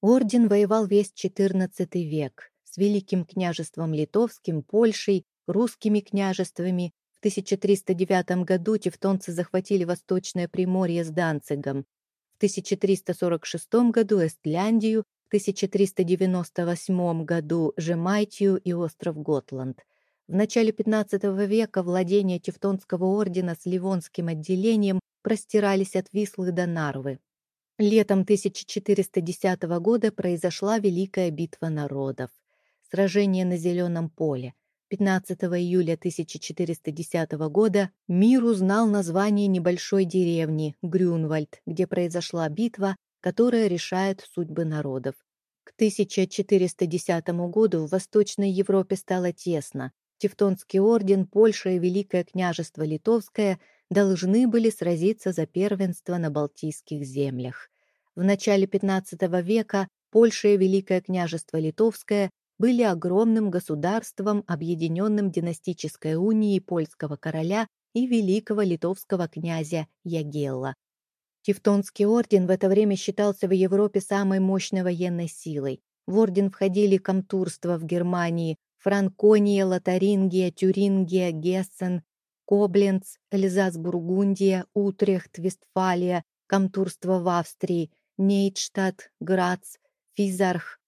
Орден воевал весь XIV век с Великим княжеством Литовским, Польшей, русскими княжествами. В 1309 году тевтонцы захватили Восточное Приморье с Данцигом. В 1346 году Эстляндию, в 1398 году Жемайтию и остров Готланд. В начале XV века владения Тевтонского ордена с Ливонским отделением простирались от Вислы до Нарвы. Летом 1410 года произошла Великая битва народов. Сражение на Зеленом поле. 15 июля 1410 года мир узнал название небольшой деревни Грюнвальд, где произошла битва, которая решает судьбы народов. К 1410 году в Восточной Европе стало тесно. Тевтонский орден, Польша и Великое княжество Литовское должны были сразиться за первенство на Балтийских землях. В начале XV века Польша и Великое княжество Литовское были огромным государством, объединенным династической унией польского короля и великого литовского князя Ягелла. Тевтонский орден в это время считался в Европе самой мощной военной силой. В орден входили комтурства в Германии, Франкония, Лотарингия, Тюрингия, Гессен, Кобленц, Эльзас-Бургундия, Утрехт, Вестфалия, комтурство в Австрии, Нейтштадт, Грац, Физарх.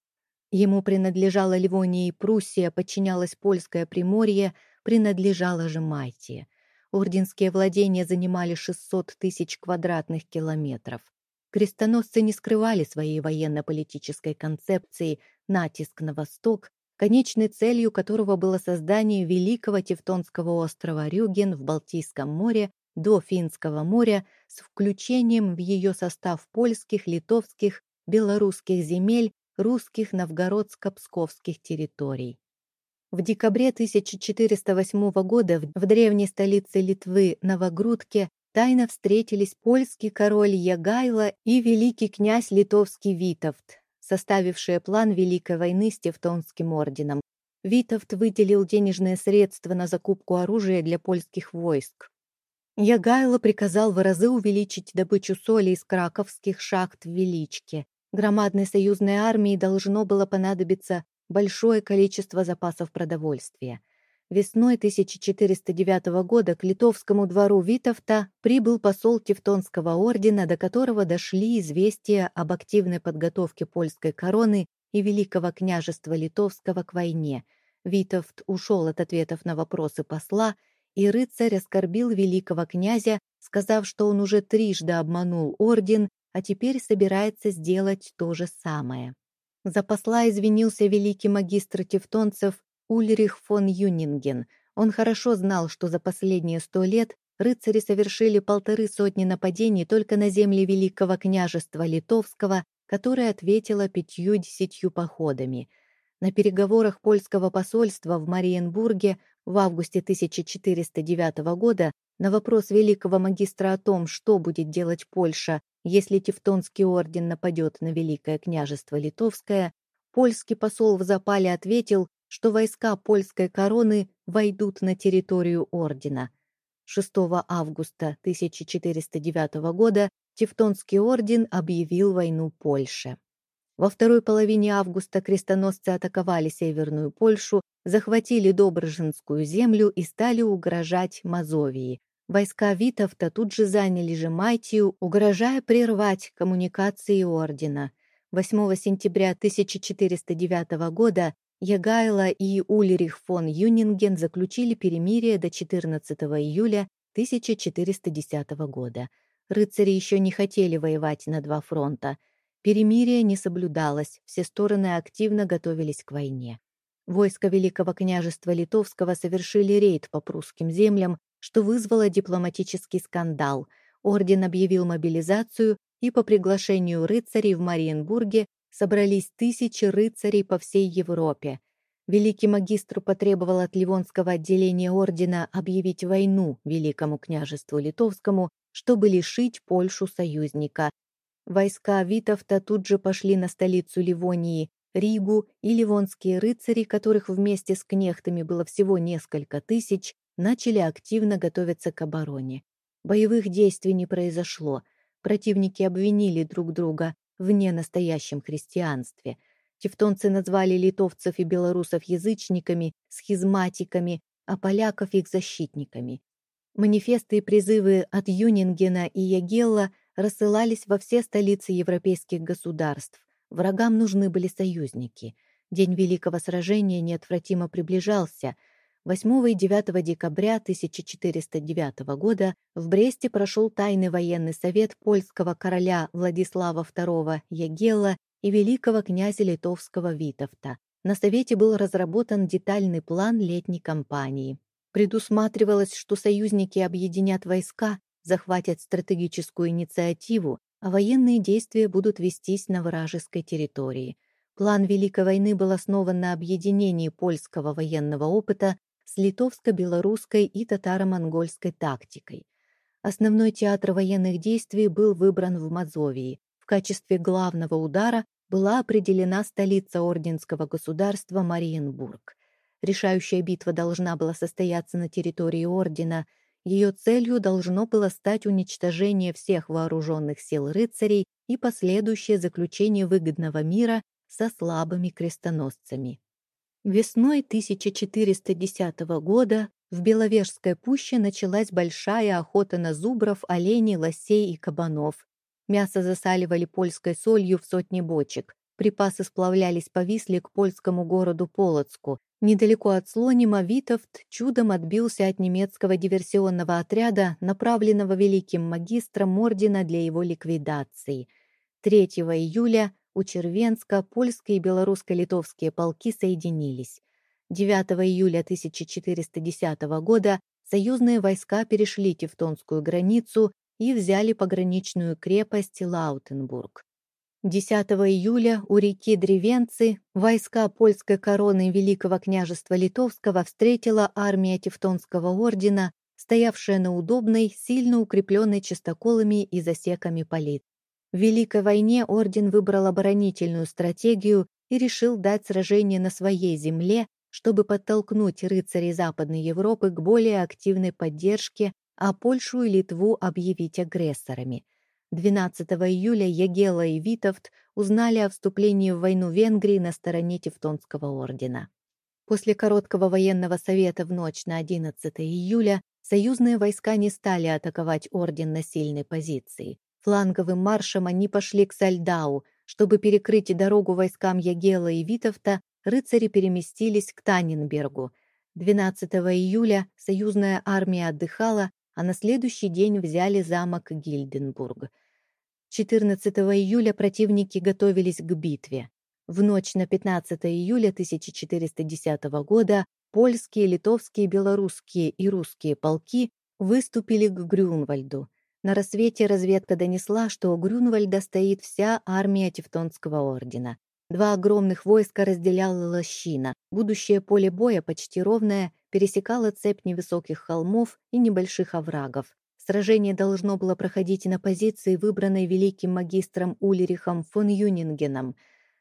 Ему принадлежала Ливония и Пруссия, подчинялось Польское Приморье, принадлежала же Майтия. Орденские владения занимали 600 тысяч квадратных километров. Крестоносцы не скрывали своей военно-политической концепции «натиск на восток», конечной целью которого было создание великого Тевтонского острова Рюген в Балтийском море до Финского моря с включением в ее состав польских, литовских, белорусских земель, русских новгородско-псковских территорий. В декабре 1408 года в древней столице Литвы Новогрудке тайно встретились польский король Ягайло и великий князь литовский Витовт, составившие план Великой войны с Тевтонским орденом. Витовт выделил денежные средства на закупку оружия для польских войск. Ягайло приказал в разы увеличить добычу соли из краковских шахт в Величке. Громадной союзной армии должно было понадобиться большое количество запасов продовольствия. Весной 1409 года к литовскому двору Витовта прибыл посол Тевтонского ордена, до которого дошли известия об активной подготовке польской короны и Великого княжества Литовского к войне. Витовт ушел от ответов на вопросы посла, и рыцарь оскорбил великого князя, сказав, что он уже трижды обманул орден, а теперь собирается сделать то же самое. За посла извинился великий магистр тевтонцев Ульрих фон Юнинген. Он хорошо знал, что за последние сто лет рыцари совершили полторы сотни нападений только на земли Великого княжества Литовского, которое ответило пятью-десятью походами. На переговорах польского посольства в Мариенбурге в августе 1409 года на вопрос великого магистра о том, что будет делать Польша, если Тевтонский орден нападет на Великое княжество Литовское, польский посол в запале ответил, что войска польской короны войдут на территорию ордена. 6 августа 1409 года Тевтонский орден объявил войну Польше. Во второй половине августа крестоносцы атаковали Северную Польшу, захватили Доброжинскую землю и стали угрожать Мазовии. Войска Витовта тут же заняли Жемайтию, угрожая прервать коммуникации ордена. 8 сентября 1409 года Ягайло и Ульрих фон Юнинген заключили перемирие до 14 июля 1410 года. Рыцари еще не хотели воевать на два фронта. Перемирие не соблюдалось, все стороны активно готовились к войне. Войска Великого княжества Литовского совершили рейд по прусским землям, что вызвало дипломатический скандал. Орден объявил мобилизацию, и по приглашению рыцарей в Мариенбурге собрались тысячи рыцарей по всей Европе. Великий магистр потребовал от Ливонского отделения ордена объявить войну Великому княжеству Литовскому, чтобы лишить Польшу союзника. Войска Витовта тут же пошли на столицу Ливонии, Ригу, и ливонские рыцари, которых вместе с кнехтами было всего несколько тысяч, начали активно готовиться к обороне. Боевых действий не произошло. Противники обвинили друг друга в ненастоящем христианстве. Тевтонцы назвали литовцев и белорусов язычниками, схизматиками, а поляков их защитниками. Манифесты и призывы от Юнингена и Ягелла рассылались во все столицы европейских государств. Врагам нужны были союзники. День Великого сражения неотвратимо приближался. 8 и 9 декабря 1409 года в Бресте прошел тайный военный совет польского короля Владислава II Ягелла и великого князя литовского Витовта. На совете был разработан детальный план летней кампании. Предусматривалось, что союзники объединят войска, захватят стратегическую инициативу, а военные действия будут вестись на вражеской территории. План Великой войны был основан на объединении польского военного опыта с литовско-белорусской и татаро-монгольской тактикой. Основной театр военных действий был выбран в Мазовии. В качестве главного удара была определена столица Орденского государства Мариенбург. Решающая битва должна была состояться на территории Ордена. Ее целью должно было стать уничтожение всех вооруженных сил рыцарей и последующее заключение выгодного мира со слабыми крестоносцами. Весной 1410 года в Беловежской пуще началась большая охота на зубров, оленей, лосей и кабанов. Мясо засаливали польской солью в сотни бочек. Припасы сплавлялись по Висле к польскому городу Полоцку. Недалеко от Слонима Витовт чудом отбился от немецкого диверсионного отряда, направленного великим магистром ордена для его ликвидации. 3 июля у Червенска польские и белорусско-литовские полки соединились. 9 июля 1410 года союзные войска перешли Тевтонскую границу и взяли пограничную крепость Лаутенбург. 10 июля у реки Древенцы войска польской короны Великого княжества Литовского встретила армия Тевтонского ордена, стоявшая на удобной, сильно укрепленной частоколами и засеками полит. В Великой войне орден выбрал оборонительную стратегию и решил дать сражение на своей земле, чтобы подтолкнуть рыцарей Западной Европы к более активной поддержке, а Польшу и Литву объявить агрессорами. 12 июля Ягела и Витовт узнали о вступлении в войну Венгрии на стороне Тевтонского ордена. После короткого военного совета в ночь на 11 июля союзные войска не стали атаковать орден на сильной позиции. Фланговым маршем они пошли к Сальдау. Чтобы перекрыть дорогу войскам Ягела и Витовта, рыцари переместились к Таненбергу. 12 июля союзная армия отдыхала, а на следующий день взяли замок Гильденбург. 14 июля противники готовились к битве. В ночь на 15 июля 1410 года польские, литовские, белорусские и русские полки выступили к Грюнвальду. На рассвете разведка донесла, что у Грюнвальда стоит вся армия Тевтонского ордена. Два огромных войска разделяла лощина. Будущее поле боя, почти ровное, пересекало цепь невысоких холмов и небольших оврагов. Сражение должно было проходить на позиции, выбранной великим магистром Ульрихом фон Юнингеном.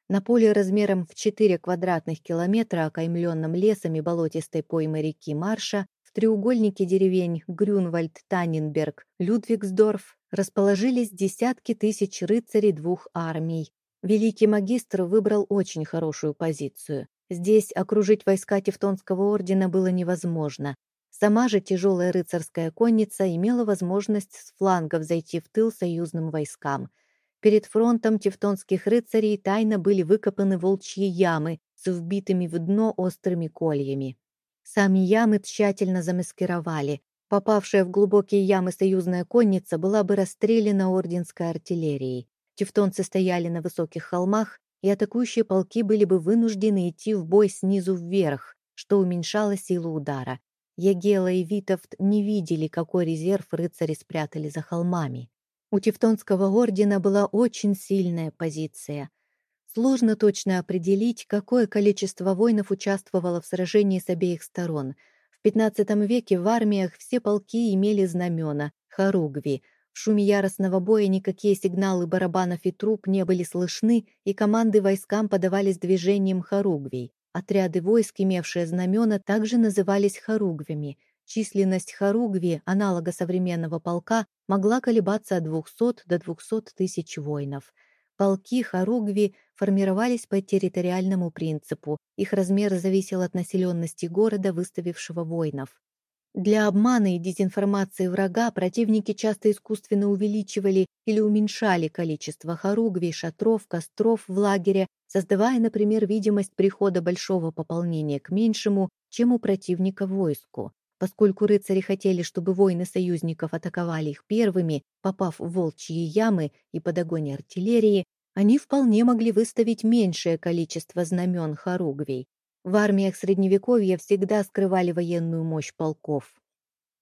На поле размером в 4 квадратных километра, окаймленном лесом и болотистой поймой реки Марша, в треугольнике деревень Грюнвальд, Таненберг, Людвигсдорф расположились десятки тысяч рыцарей двух армий. Великий магистр выбрал очень хорошую позицию. Здесь окружить войска Тевтонского ордена было невозможно. Сама же тяжелая рыцарская конница имела возможность с флангов зайти в тыл союзным войскам. Перед фронтом тевтонских рыцарей тайно были выкопаны волчьи ямы с вбитыми в дно острыми кольями. Сами ямы тщательно замаскировали. Попавшая в глубокие ямы союзная конница была бы расстреляна орденской артиллерией. Тевтонцы стояли на высоких холмах, и атакующие полки были бы вынуждены идти в бой снизу вверх, что уменьшало силу удара. Егела и Витовт не видели, какой резерв рыцари спрятали за холмами. У Тевтонского ордена была очень сильная позиция. Сложно точно определить, какое количество воинов участвовало в сражении с обеих сторон. В XV веке в армиях все полки имели знамена, хоругви. В шуме яростного боя никакие сигналы барабанов и труб не были слышны, и команды войскам подавались движением хоругвий. Отряды войск, имевшие знамена, также назывались хоругвями. Численность хоругви, аналога современного полка, могла колебаться от 200 до 200 тысяч воинов. Полки Харугви формировались по территориальному принципу, их размер зависел от населенности города, выставившего воинов. Для обмана и дезинформации врага противники часто искусственно увеличивали или уменьшали количество хоругвий, шатров, костров в лагере, создавая, например, видимость прихода большого пополнения к меньшему, чем у противника войску. Поскольку рыцари хотели, чтобы воины союзников атаковали их первыми, попав в волчьи ямы и под огонь артиллерии, они вполне могли выставить меньшее количество знамен хоругвий. В армиях Средневековья всегда скрывали военную мощь полков.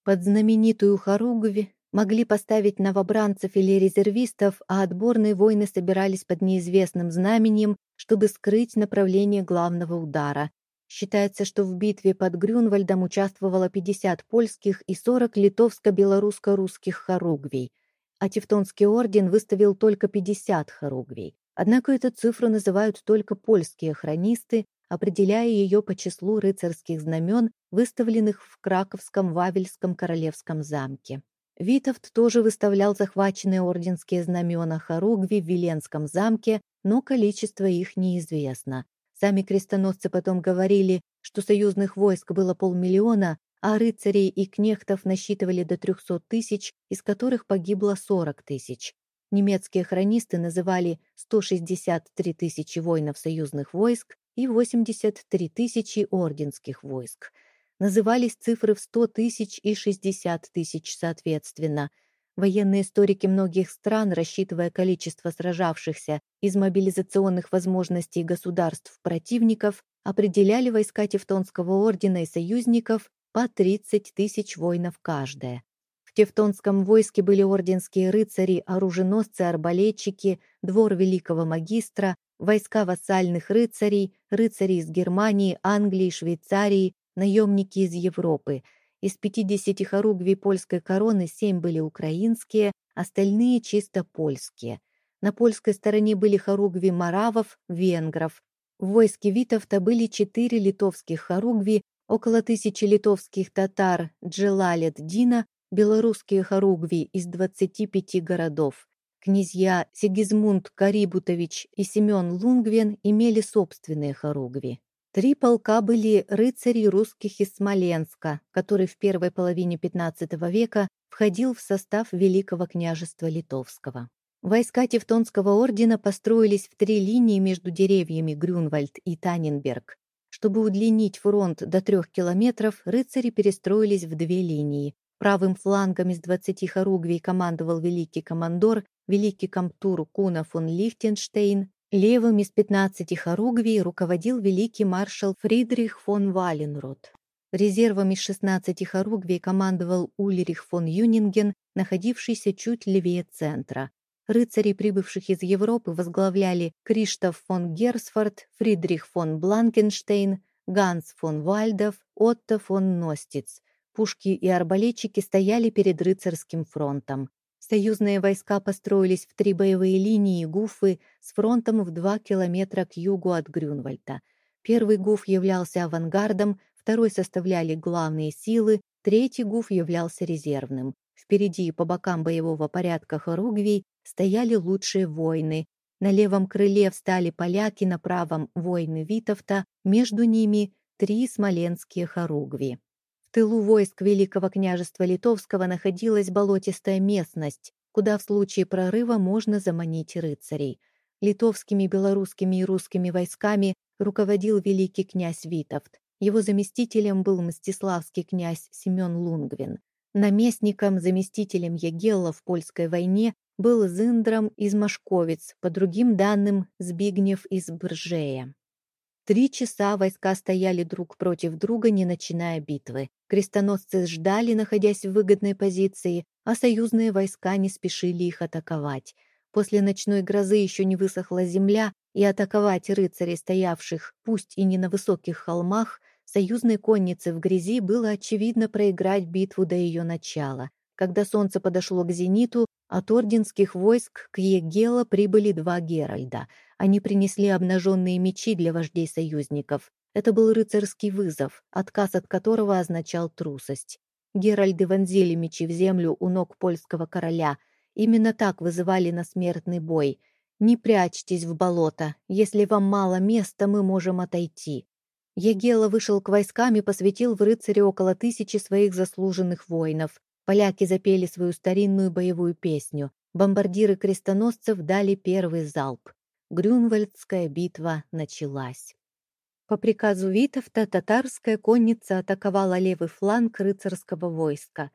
Под знаменитую хоругви могли поставить новобранцев или резервистов, а отборные войны собирались под неизвестным знаменем, чтобы скрыть направление главного удара. Считается, что в битве под Грюнвальдом участвовало 50 польских и 40 литовско-белорусско-русских хоругвий, а Тевтонский орден выставил только 50 хоругвий. Однако эту цифру называют только польские хронисты, определяя ее по числу рыцарских знамен, выставленных в Краковском Вавельском королевском замке. Витовт тоже выставлял захваченные орденские знамена Хоругви в Виленском замке, но количество их неизвестно. Сами крестоносцы потом говорили, что союзных войск было полмиллиона, а рыцарей и кнехтов насчитывали до 300 тысяч, из которых погибло 40 тысяч. Немецкие хронисты называли 163 тысячи воинов союзных войск и 83 тысячи орденских войск. Назывались цифры в 100 тысяч и 60 тысяч соответственно. Военные историки многих стран, рассчитывая количество сражавшихся из мобилизационных возможностей государств противников, определяли войска Тевтонского ордена и союзников по 30 тысяч воинов каждая. В Тевтонском войске были орденские рыцари, оруженосцы, арбалетчики, двор великого магистра, войска вассальных рыцарей, рыцари из Германии, Англии, Швейцарии, наемники из Европы. Из 50 хоругвий польской короны 7 были украинские, остальные чисто польские. На польской стороне были хоругви маравов, венгров. В войске Витовта были четыре литовских хоругви, около тысячи литовских татар Джелалет Дина, белорусские хоругви из 25 городов. Князья Сигизмунд Карибутович и Семен Лунгвен имели собственные хоругви. Три полка были рыцари русских из Смоленска, который в первой половине XV века входил в состав Великого княжества Литовского. Войска Тевтонского ордена построились в три линии между деревьями Грюнвальд и Таненберг. Чтобы удлинить фронт до трех километров, рыцари перестроились в две линии. Правым флангом из 20 хоругвий командовал великий командор великий комтур Куна фон Лихтенштейн, левым из 15 хоругвий руководил великий маршал Фридрих фон Валенрод. Резервом из 16 хоругвий командовал Ульрих фон Юнинген, находившийся чуть левее центра. Рыцари, прибывших из Европы, возглавляли Криштоф фон Герсфорд, Фридрих фон Бланкенштейн, Ганс фон Вальдов, Отто фон Ностиц. Пушки и арбалетчики стояли перед рыцарским фронтом. Союзные войска построились в три боевые линии Гуфы с фронтом в два километра к югу от Грюнвальда. Первый Гуф являлся авангардом, второй составляли главные силы, третий Гуф являлся резервным. Впереди и по бокам боевого порядка Хоругвий стояли лучшие воины. На левом крыле встали поляки, на правом — воины Витовта, между ними — три смоленские Хоругви. Тылу войск Великого княжества Литовского находилась болотистая местность, куда в случае прорыва можно заманить рыцарей. Литовскими, белорусскими и русскими войсками руководил великий князь Витовт. Его заместителем был мстиславский князь Семен Лунгвин. Наместником, заместителем Егелла в польской войне был Зиндром из Машковец, по другим данным Збигнев из Бржея. Три часа войска стояли друг против друга, не начиная битвы. Крестоносцы ждали, находясь в выгодной позиции, а союзные войска не спешили их атаковать. После ночной грозы еще не высохла земля, и атаковать рыцарей, стоявших, пусть и не на высоких холмах, союзной коннице в грязи было очевидно проиграть битву до ее начала. Когда солнце подошло к зениту, от орденских войск к Егела прибыли два Геральда. Они принесли обнаженные мечи для вождей союзников. Это был рыцарский вызов, отказ от которого означал трусость. Геральды вонзили мечи в землю у ног польского короля. Именно так вызывали на смертный бой. «Не прячьтесь в болото. Если вам мало места, мы можем отойти». Егела вышел к войскам и посвятил в рыцаре около тысячи своих заслуженных воинов. Поляки запели свою старинную боевую песню. Бомбардиры крестоносцев дали первый залп. Грюнвальдская битва началась. По приказу Витовта татарская конница атаковала левый фланг рыцарского войска.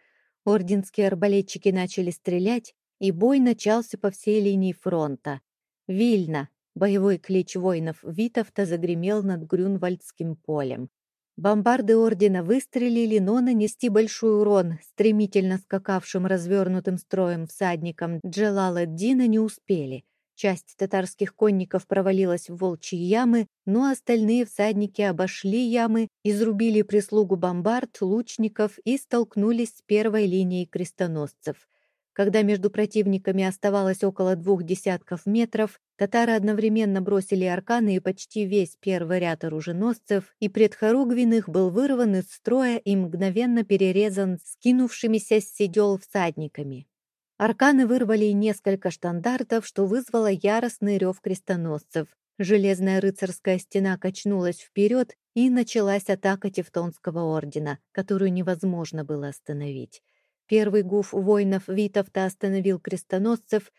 Орденские арбалетчики начали стрелять, и бой начался по всей линии фронта. Вильна, боевой клич воинов Витовта, загремел над Грюнвальдским полем. Бомбарды ордена выстрелили, но нанести большой урон стремительно скакавшим развернутым строем всадникам Джелала-Дина не успели. Часть татарских конников провалилась в волчьи ямы, но остальные всадники обошли ямы, изрубили прислугу бомбард, лучников и столкнулись с первой линией крестоносцев. Когда между противниками оставалось около двух десятков метров, татары одновременно бросили арканы и почти весь первый ряд оруженосцев, и предхоругвин был вырван из строя и мгновенно перерезан скинувшимися с седел всадниками. Арканы вырвали несколько штандартов, что вызвало яростный рев крестоносцев. Железная рыцарская стена качнулась вперед, и началась атака Тевтонского ордена, которую невозможно было остановить. Первый гуф воинов Витовта остановил крестоносцев.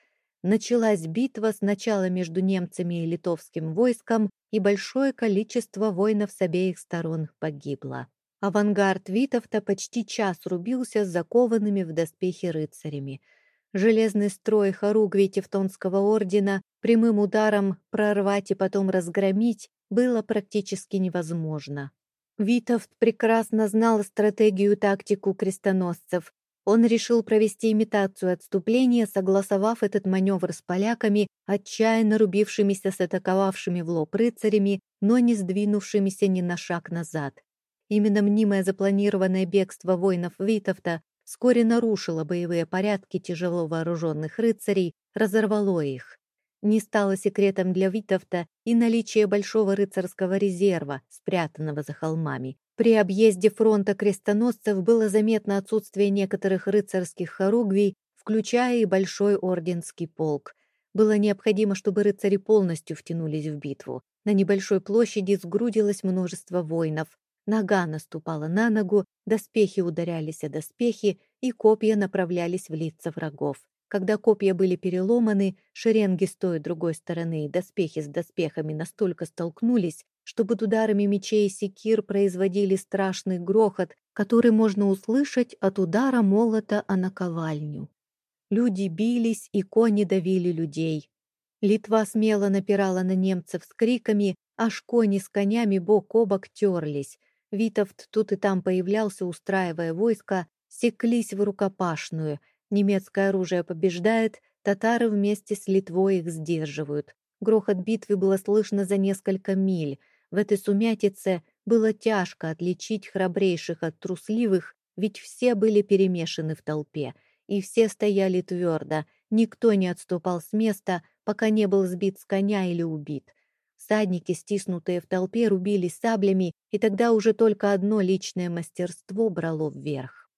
Началась битва сначала между немцами и литовским войском, и большое количество воинов с обеих сторон погибло. Авангард Витовта почти час рубился с закованными в доспехи рыцарями – Железный строй хоругви Тевтонского ордена прямым ударом прорвать и потом разгромить было практически невозможно. Витовт прекрасно знал стратегию и тактику крестоносцев. Он решил провести имитацию отступления, согласовав этот маневр с поляками, отчаянно рубившимися с атаковавшими в лоб рыцарями, но не сдвинувшимися ни на шаг назад. Именно мнимое запланированное бегство воинов Витовта вскоре нарушило боевые порядки тяжело вооруженных рыцарей, разорвало их. Не стало секретом для Витовта и наличие большого рыцарского резерва, спрятанного за холмами. При объезде фронта крестоносцев было заметно отсутствие некоторых рыцарских хоругвий, включая и большой орденский полк. Было необходимо, чтобы рыцари полностью втянулись в битву. На небольшой площади сгрудилось множество воинов. Нога наступала на ногу, доспехи ударялись о доспехи, и копья направлялись в лица врагов. Когда копья были переломаны, шеренги с той и другой стороны и доспехи с доспехами настолько столкнулись, что под ударами мечей и секир производили страшный грохот, который можно услышать от удара молота о наковальню. Люди бились, и кони давили людей. Литва смело напирала на немцев с криками, аж кони с конями бок о бок терлись. Витовт тут и там появлялся, устраивая войско, секлись в рукопашную. Немецкое оружие побеждает, татары вместе с Литвой их сдерживают. Грохот битвы было слышно за несколько миль. В этой сумятице было тяжко отличить храбрейших от трусливых, ведь все были перемешаны в толпе, и все стояли твердо, никто не отступал с места, пока не был сбит с коня или убит. Всадники, стиснутые в толпе, рубили саблями, и тогда уже только одно личное мастерство брало вверх.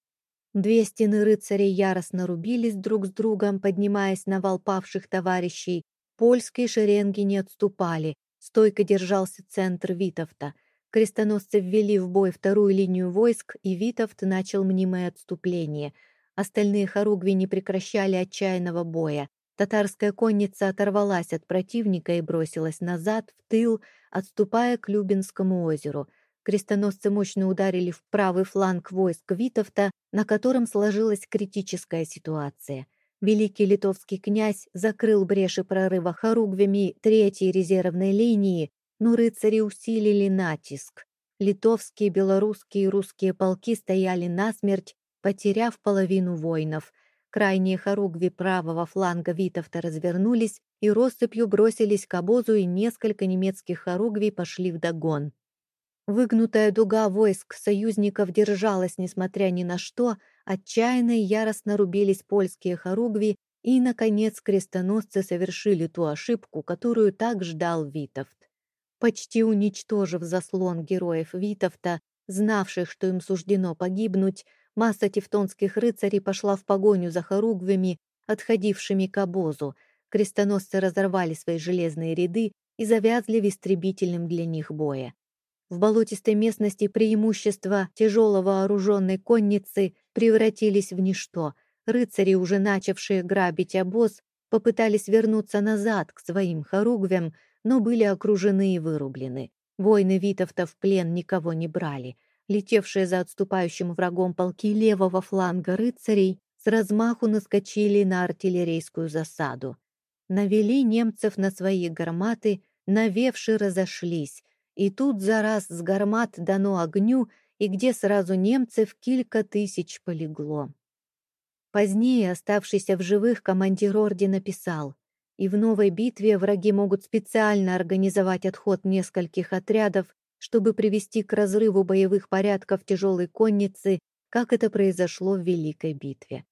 Две стены рыцарей яростно рубились друг с другом, поднимаясь на вал павших товарищей. Польские шеренги не отступали, стойко держался центр Витовта. Крестоносцы ввели в бой вторую линию войск, и Витовт начал мнимое отступление. Остальные хоругви не прекращали отчаянного боя. Татарская конница оторвалась от противника и бросилась назад, в тыл, отступая к Любинскому озеру. Крестоносцы мощно ударили в правый фланг войск Витовта, на котором сложилась критическая ситуация. Великий литовский князь закрыл бреши прорыва хоругвями третьей резервной линии, но рыцари усилили натиск. Литовские, белорусские и русские полки стояли насмерть, потеряв половину воинов – Крайние хоругви правого фланга Витовта развернулись и россыпью бросились к обозу, и несколько немецких хоругвий пошли вдогон. Выгнутая дуга войск союзников держалась, несмотря ни на что, отчаянно и яростно рубились польские хоругви, и, наконец, крестоносцы совершили ту ошибку, которую так ждал Витовт. Почти уничтожив заслон героев Витовта, знавших, что им суждено погибнуть, Масса тевтонских рыцарей пошла в погоню за хоругвями, отходившими к обозу. крестоносцы разорвали свои железные ряды и завязли в истребительном для них боя. В болотистой местности преимущества тяжело вооруженной конницы превратились в ничто. Рыцари, уже начавшие грабить обоз, попытались вернуться назад к своим хоругвям, но были окружены и вырублены. Войны Витовта в плен никого не брали. Летевшие за отступающим врагом полки левого фланга рыцарей с размаху наскочили на артиллерийскую засаду. Навели немцев на свои гарматы, навевши разошлись, и тут за раз с гармат дано огню, и где сразу немцев кілька тысяч полегло. Позднее оставшийся в живых командир ордена писал, и в новой битве враги могут специально организовать отход нескольких отрядов, чтобы привести к разрыву боевых порядков тяжелой конницы, как это произошло в Великой битве.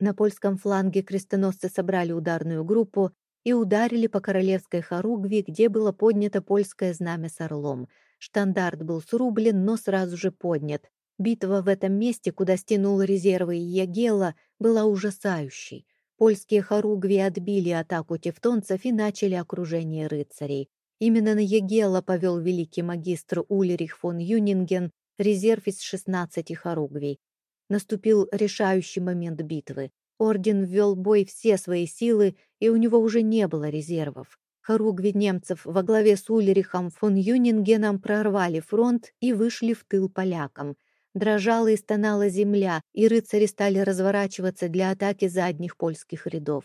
На польском фланге крестоносцы собрали ударную группу и ударили по королевской хоругви, где было поднято польское знамя с орлом. Штандарт был срублен, но сразу же поднят. Битва в этом месте, куда стянул резервы Ягела, была ужасающей. Польские хоругви отбили атаку тевтонцев и начали окружение рыцарей. Именно на Ягела повел великий магистр Ульрих фон Юнинген резерв из 16 хоругвий. Наступил решающий момент битвы. Орден ввел бой все свои силы, и у него уже не было резервов. Хоругви немцев во главе с Ульрихом фон Юнингеном прорвали фронт и вышли в тыл полякам. Дрожала и стонала земля, и рыцари стали разворачиваться для атаки задних польских рядов.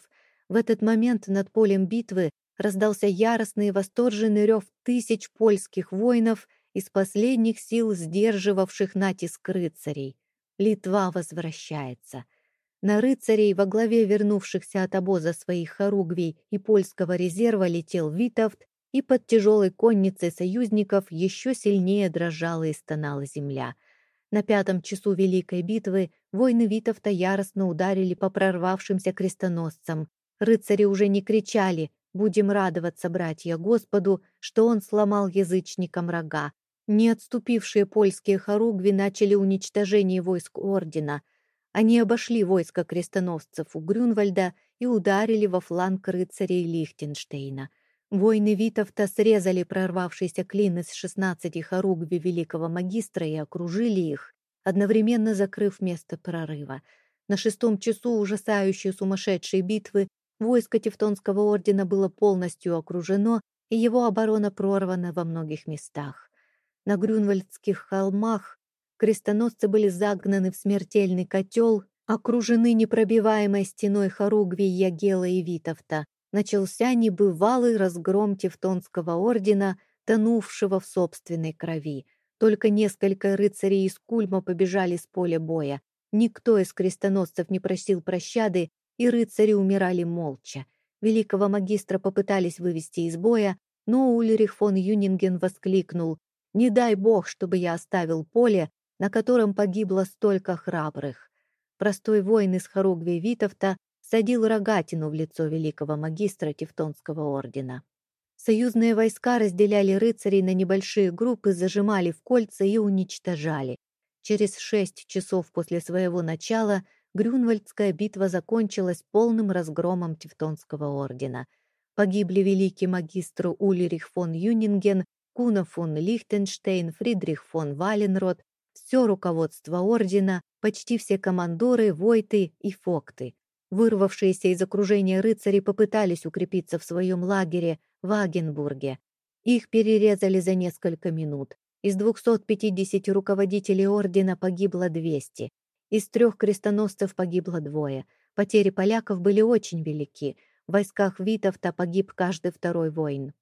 В этот момент над полем битвы раздался яростный и восторженный рев тысяч польских воинов из последних сил, сдерживавших натиск рыцарей. Литва возвращается. На рыцарей во главе вернувшихся от обоза своих хоругвий и польского резерва летел Витовт, и под тяжелой конницей союзников еще сильнее дрожала и стонала земля. На пятом часу Великой битвы воины Витовта яростно ударили по прорвавшимся крестоносцам. Рыцари уже не кричали «Будем радоваться, братья, Господу, что он сломал язычникам рога». Не отступившие польские хоругви начали уничтожение войск ордена. Они обошли войско крестоносцев у Грюнвальда и ударили во фланг рыцарей Лихтенштейна. Воины Витовта срезали прорвавшийся клин из шестнадцати хоругви великого магистра и окружили их, одновременно закрыв место прорыва. На шестом часу ужасающей сумасшедшей битвы войско Тевтонского ордена было полностью окружено, и его оборона прорвана во многих местах. На Грюнвальдских холмах крестоносцы были загнаны в смертельный котел, окружены непробиваемой стеной хоругви Ягела и Витовта. Начался небывалый разгром Тевтонского ордена, тонувшего в собственной крови. Только несколько рыцарей из Кульма побежали с поля боя. Никто из крестоносцев не просил прощады, и рыцари умирали молча. Великого магистра попытались вывести из боя, но Ульрих фон Юнинген воскликнул не дай бог, чтобы я оставил поле, на котором погибло столько храбрых. Простой воин из Хоругви Витовта садил рогатину в лицо великого магистра Тевтонского ордена. Союзные войска разделяли рыцарей на небольшие группы, зажимали в кольца и уничтожали. Через шесть часов после своего начала Грюнвальдская битва закончилась полным разгромом Тевтонского ордена. Погибли великий магистр Ульрих фон Юнинген Куна фон Лихтенштейн, Фридрих фон Валенрод, все руководство ордена, почти все командоры, войты и фокты. Вырвавшиеся из окружения рыцари попытались укрепиться в своем лагере в Агенбурге. Их перерезали за несколько минут. Из 250 руководителей ордена погибло 200. Из трех крестоносцев погибло двое. Потери поляков были очень велики. В войсках Витовта погиб каждый второй воин.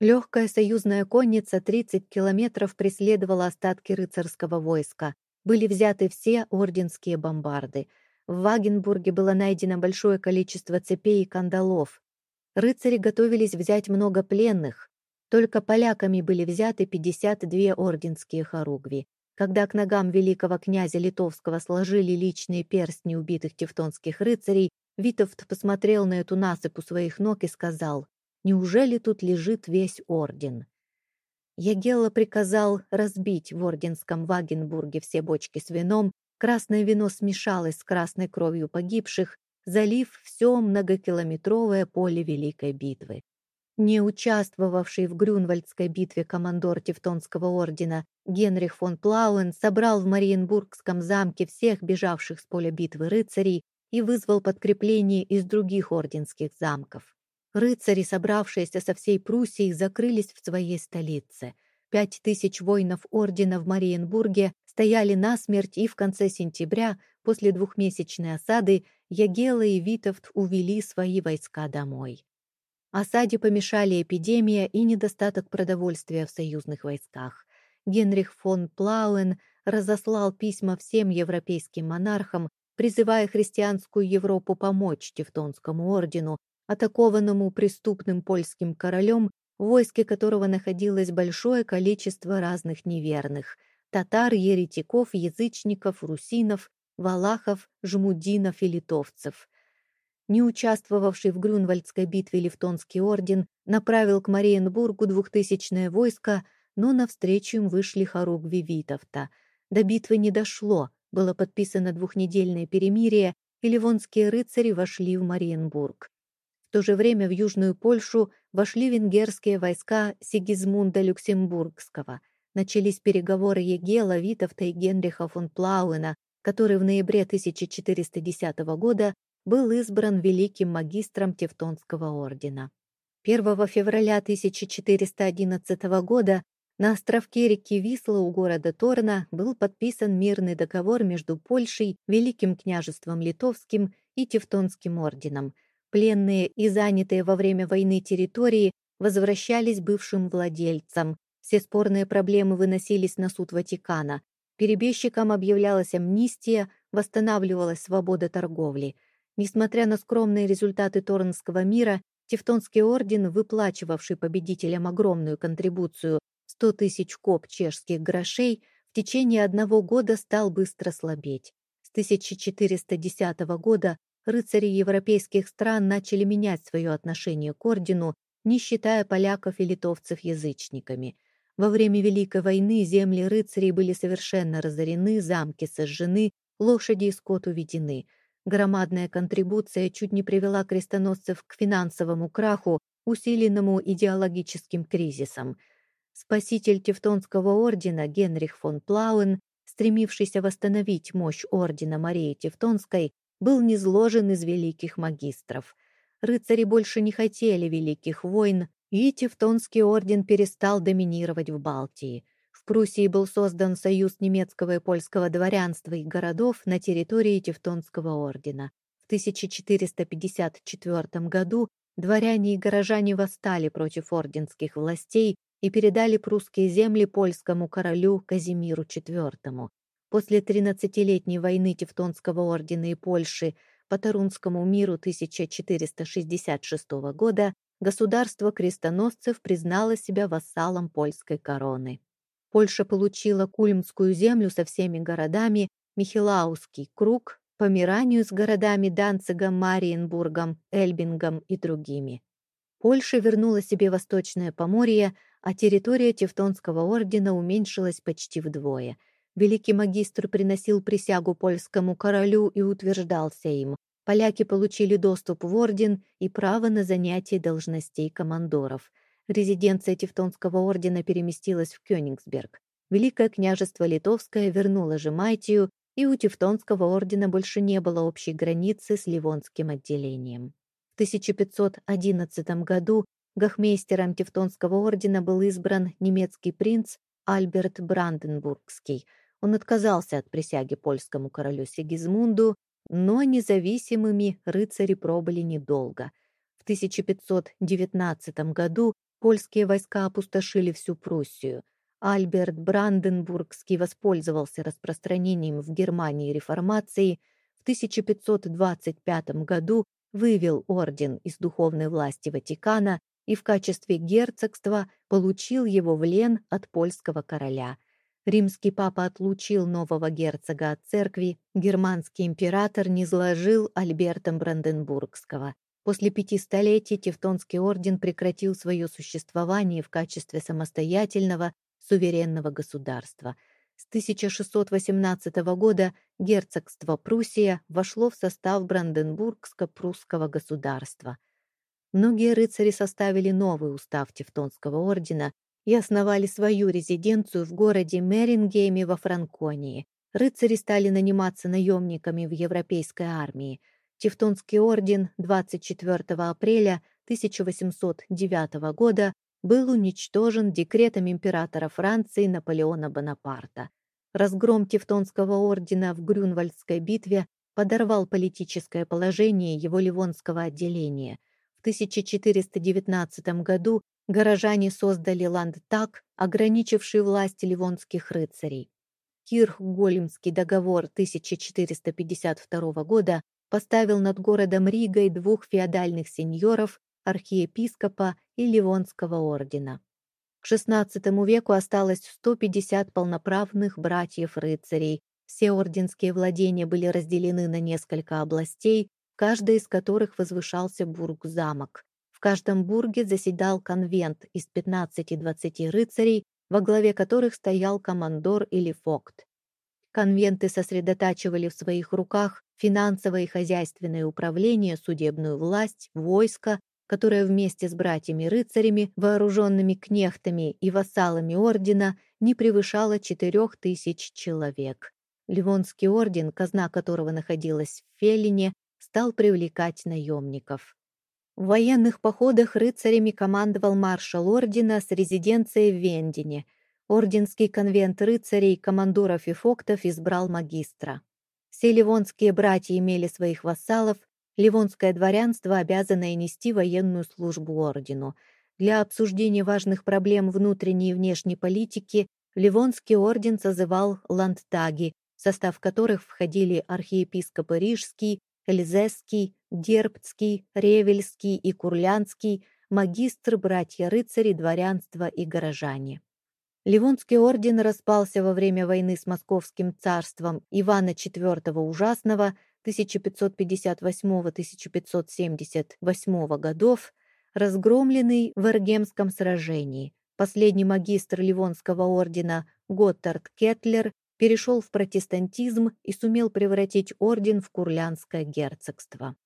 Легкая союзная конница 30 километров преследовала остатки рыцарского войска. Были взяты все орденские бомбарды. В Вагенбурге было найдено большое количество цепей и кандалов. Рыцари готовились взять много пленных. Только поляками были взяты 52 орденские хоругви. Когда к ногам великого князя Литовского сложили личные перстни убитых тевтонских рыцарей, Витовт посмотрел на эту насыпь у своих ног и сказал Неужели тут лежит весь орден? Ягелла приказал разбить в орденском Вагенбурге все бочки с вином, красное вино смешалось с красной кровью погибших, залив все многокилометровое поле Великой битвы. Не участвовавший в Грюнвальдской битве командор Тевтонского ордена Генрих фон Плауэн собрал в Мариенбургском замке всех бежавших с поля битвы рыцарей и вызвал подкрепление из других орденских замков. Рыцари, собравшиеся со всей Пруссии, закрылись в своей столице. Пять тысяч воинов ордена в Мариенбурге стояли насмерть, и в конце сентября, после двухмесячной осады, Ягела и Витовт увели свои войска домой. Осаде помешали эпидемия и недостаток продовольствия в союзных войсках. Генрих фон Плауэн разослал письма всем европейским монархам, призывая христианскую Европу помочь Тевтонскому ордену, атакованному преступным польским королем, в войске которого находилось большое количество разных неверных – татар, еретиков, язычников, русинов, валахов, жмудинов и литовцев. Не участвовавший в Грюнвальдской битве Левтонский орден направил к Мариенбургу двухтысячное войско, но навстречу им вышли хоругви Витовта. До битвы не дошло, было подписано двухнедельное перемирие, и ливонские рыцари вошли в Мариенбург. В то же время в Южную Польшу вошли венгерские войска Сигизмунда Люксембургского. Начались переговоры Егела, Витовта и Генриха фон Плауэна, который в ноябре 1410 года был избран великим магистром Тевтонского ордена. 1 февраля 1411 года на островке реки Висла у города Торна был подписан мирный договор между Польшей, Великим княжеством Литовским и Тевтонским орденом. Пленные и занятые во время войны территории возвращались бывшим владельцам. Все спорные проблемы выносились на суд Ватикана. Перебежчикам объявлялась амнистия, восстанавливалась свобода торговли – Несмотря на скромные результаты Торнского мира, Тевтонский орден, выплачивавший победителям огромную контрибуцию 100 тысяч коп чешских грошей, в течение одного года стал быстро слабеть. С 1410 года рыцари европейских стран начали менять свое отношение к ордену, не считая поляков и литовцев язычниками. Во время Великой войны земли рыцарей были совершенно разорены, замки сожжены, лошади и скот уведены – Громадная контрибуция чуть не привела крестоносцев к финансовому краху, усиленному идеологическим кризисом. Спаситель Тевтонского ордена Генрих фон Плауэн, стремившийся восстановить мощь ордена Марии Тевтонской, был низложен из великих магистров. Рыцари больше не хотели великих войн, и Тевтонский орден перестал доминировать в Балтии – Пруссии был создан союз немецкого и польского дворянства и городов на территории Тевтонского ордена. В 1454 году дворяне и горожане восстали против орденских властей и передали прусские земли польскому королю Казимиру IV. После 13-летней войны Тевтонского ордена и Польши по Тарунскому миру 1466 года государство крестоносцев признало себя вассалом польской короны. Польша получила Кульмскую землю со всеми городами, Михелаузский круг, Померанию с городами Данцигом, Мариенбургом, Эльбингом и другими. Польша вернула себе Восточное Поморье, а территория Тевтонского ордена уменьшилась почти вдвое. Великий магистр приносил присягу польскому королю и утверждался им. Поляки получили доступ в орден и право на занятие должностей командоров – Резиденция Тевтонского ордена переместилась в Кёнигсберг. Великое княжество Литовское вернуло Жемайтию, и у Тевтонского ордена больше не было общей границы с Ливонским отделением. В 1511 году гахмейстером Тевтонского ордена был избран немецкий принц Альберт Бранденбургский. Он отказался от присяги польскому королю Сигизмунду, но независимыми рыцари пробыли недолго. В 1519 году Польские войска опустошили всю Пруссию. Альберт Бранденбургский воспользовался распространением в Германии реформации, в 1525 году вывел орден из духовной власти Ватикана и в качестве герцогства получил его в лен от польского короля. Римский папа отлучил нового герцога от церкви, германский император низложил Альбертом Бранденбургского. После пяти столетий Тевтонский орден прекратил свое существование в качестве самостоятельного, суверенного государства. С 1618 года герцогство Пруссия вошло в состав Бранденбургско-прусского государства. Многие рыцари составили новый устав Тевтонского ордена и основали свою резиденцию в городе Мерингейме во Франконии. Рыцари стали наниматься наемниками в европейской армии. Тевтонский орден 24 апреля 1809 года был уничтожен декретом императора Франции Наполеона Бонапарта. Разгром Тевтонского ордена в Грюнвальдской битве подорвал политическое положение его ливонского отделения. В 1419 году горожане создали ландтаг, ограничивший власть ливонских рыцарей. Кирхгольмский договор 1452 года поставил над городом Ригой двух феодальных сеньоров, архиепископа и Ливонского ордена. К XVI веку осталось 150 полноправных братьев-рыцарей. Все орденские владения были разделены на несколько областей, каждая из которых возвышался бург-замок. В каждом бурге заседал конвент из 15-20 рыцарей, во главе которых стоял командор или фокт. Конвенты сосредотачивали в своих руках финансовое и хозяйственное управление, судебную власть, войско, которое вместе с братьями-рыцарями, вооруженными кнехтами и вассалами ордена не превышало четырех тысяч человек. Ливонский орден, казна которого находилась в Фелине, стал привлекать наемников. В военных походах рыцарями командовал маршал ордена с резиденцией в Вендине. Орденский конвент рыцарей, командоров и фоктов избрал магистра. Все ливонские братья имели своих вассалов, ливонское дворянство, обязанное нести военную службу ордену. Для обсуждения важных проблем внутренней и внешней политики Ливонский орден созывал ландтаги, в состав которых входили архиепископы Рижский, Эльзесский, Дербцкий, Ревельский и Курлянский, магистры, братья-рыцари, дворянство и горожане. Ливонский орден распался во время войны с Московским царством Ивана IV Ужасного 1578-1578 годов, разгромленный в Эргемском сражении. Последний магистр Ливонского ордена Готтард Кетлер перешел в протестантизм и сумел превратить орден в курлянское герцогство.